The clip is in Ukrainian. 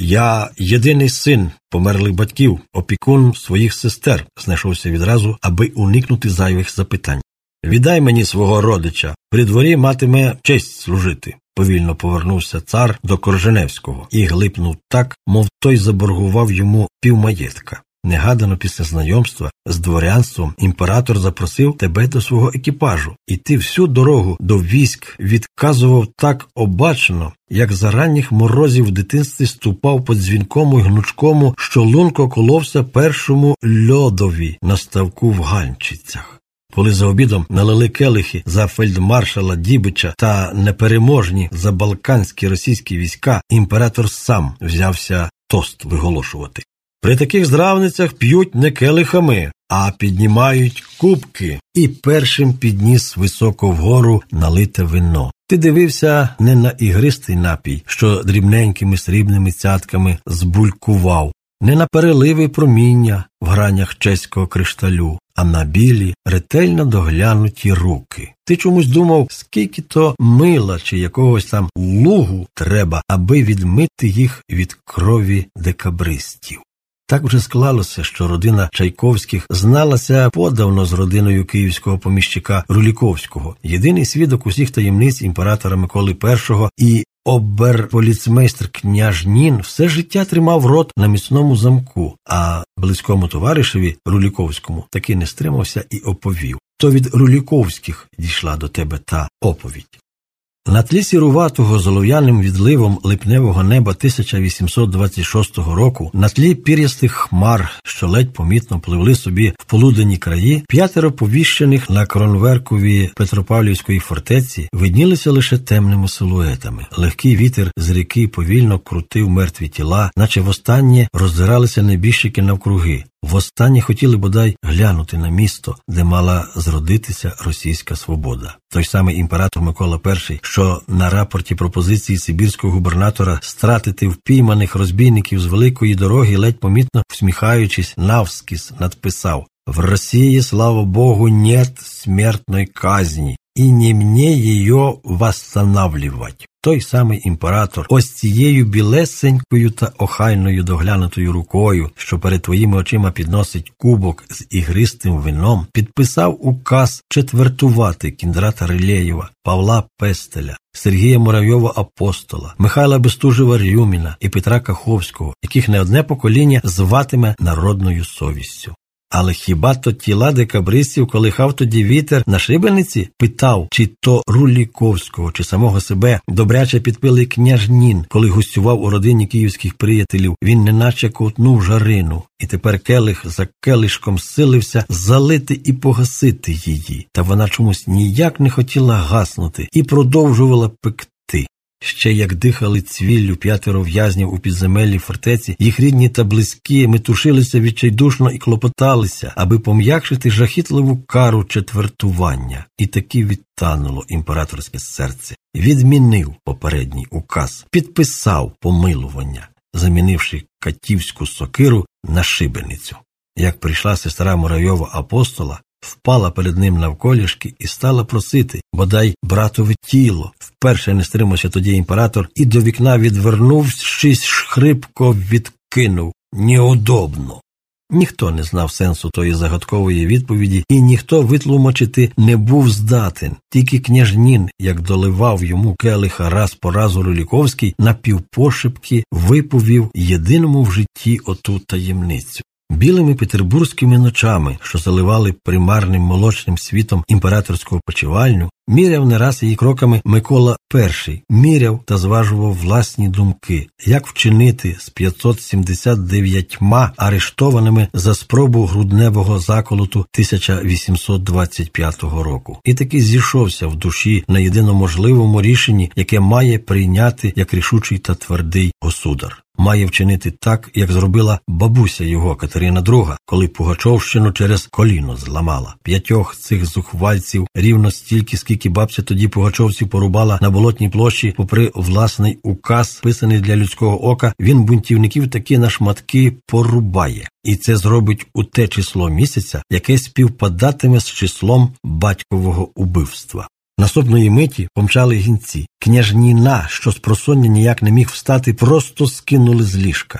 Я єдиний син померлих батьків, опікун своїх сестер, знайшовся відразу, аби уникнути зайвих запитань. Віддай мені свого родича, при дворі матиме честь служити. Повільно повернувся цар до Корженевського і глипнув так, мов той заборгував йому півмаєтка. Негадано після знайомства з дворянством імператор запросив тебе до свого екіпажу, і ти всю дорогу до військ відказував так обачно, як за ранніх морозів в дитинстві ступав по дзвінкому й гнучкому, що лунко коловся першому льодові на ставку в Ганчицях. Коли за обідом налили келихи за фельдмаршала Дібича та непереможні забалканські російські війська, імператор сам взявся тост виголошувати. При таких здравницях п'ють не келихами, а піднімають кубки, і першим підніс високо вгору налите вино. Ти дивився не на ігристий напій, що дрібненькими срібними цятками збулькував, не на переливи проміння в гранях чеського кришталю, а на білі, ретельно доглянуті руки. Ти чомусь думав, скільки то мила чи якогось там лугу треба, аби відмити їх від крові декабристів. Так вже склалося, що родина Чайковських зналася подавно з родиною київського поміщика Руліковського, єдиний свідок усіх таємниць імператора Миколи І і оберполіцмейстр княжнін все життя тримав рот на міцному замку, а близькому товаришеві Руліковському таки не стримався і оповів. То від Руліковських дійшла до тебе та оповідь. На тлі сіруватого золов'яним відливом липневого неба 1826 року, на тлі пір'ястих хмар, що ледь помітно пливли собі в полуденні краї, п'ятеро повіщених на кронверкові Петропавлівської фортеці виднілися лише темними силуетами. Легкий вітер з ріки повільно крутив мертві тіла, наче востаннє роздиралися небіжчики навкруги. Востаннє хотіли бодай глянути на місто, де мала зродитися російська свобода. Той самий імператор Микола І, що на рапорті пропозиції Сибірського губернатора стратити впійманих розбійників з великої дороги, ледь помітно всміхаючись, навскіз надписав В Росії, слава Богу, нет смертної казні, і не мне її восстанавливать той самий імператор, ось цією білесенькою та охайною доглянутою рукою, що перед твоїми очима підносить кубок з ігристим вином, підписав указ четвертувати кіндрата Рилєєва, Павла Пестеля, Сергія Муравйова Апостола, Михайла Бестужева Рюміна і Петра Каховського, яких не одне покоління зватиме народною совістю. Але хіба то тіла декабристів колихав тоді вітер на шибениці? Питав, чи то Руліковського, чи самого себе добряче підпилий княжнін, коли гостював у родині київських приятелів, він неначе ковтнув жарину, і тепер келих за келишком силився залити і погасити її. Та вона чомусь ніяк не хотіла гаснути і продовжувала пекти. Ще як дихали цвіллю п'ятеро в'язнів у підземеллій фортеці, їх рідні та близькі метушилися відчайдушно і клопоталися, аби пом'якшити жахітливу кару четвертування, і таки відтануло імператорське серце, відмінив попередній указ, підписав помилування, замінивши катівську сокиру на шибеницю. Як прийшла сестра Муравйова апостола, впала перед ним навколішки і стала просити, бодай братове тіло. Вперше не стримався тоді імператор і до вікна, відвернувшись, хрипко відкинув неудобно. Ніхто не знав сенсу тої загадкової відповіді, і ніхто витлумачити не був здатен. Тільки княжнін, як доливав йому келиха раз по разу Руліковський, напівпошепки виповів єдиному в житті оту таємницю. Білими петербурзькими ночами, що заливали примарним молочним світом імператорського почивальню, міряв не раз її кроками Микола І, міряв та зважував власні думки, як вчинити з 579 арештованими за спробу грудневого заколоту 1825 року, і таки зійшовся в душі на єдиноможливому рішенні, яке має прийняти як рішучий та твердий государ. Має вчинити так, як зробила бабуся його Катерина II, коли Пугачовщину через коліно зламала. П'ятьох цих зухвальців рівно стільки, скільки бабця тоді Пугачовців порубала на болотній площі, попри власний указ, писаний для людського ока, він бунтівників таки на шматки порубає. І це зробить у те число місяця, яке співпадатиме з числом батькового убивства. Наступної миті помчали гінці. Княжніна, що з просоння ніяк не міг встати, просто скинули з ліжка.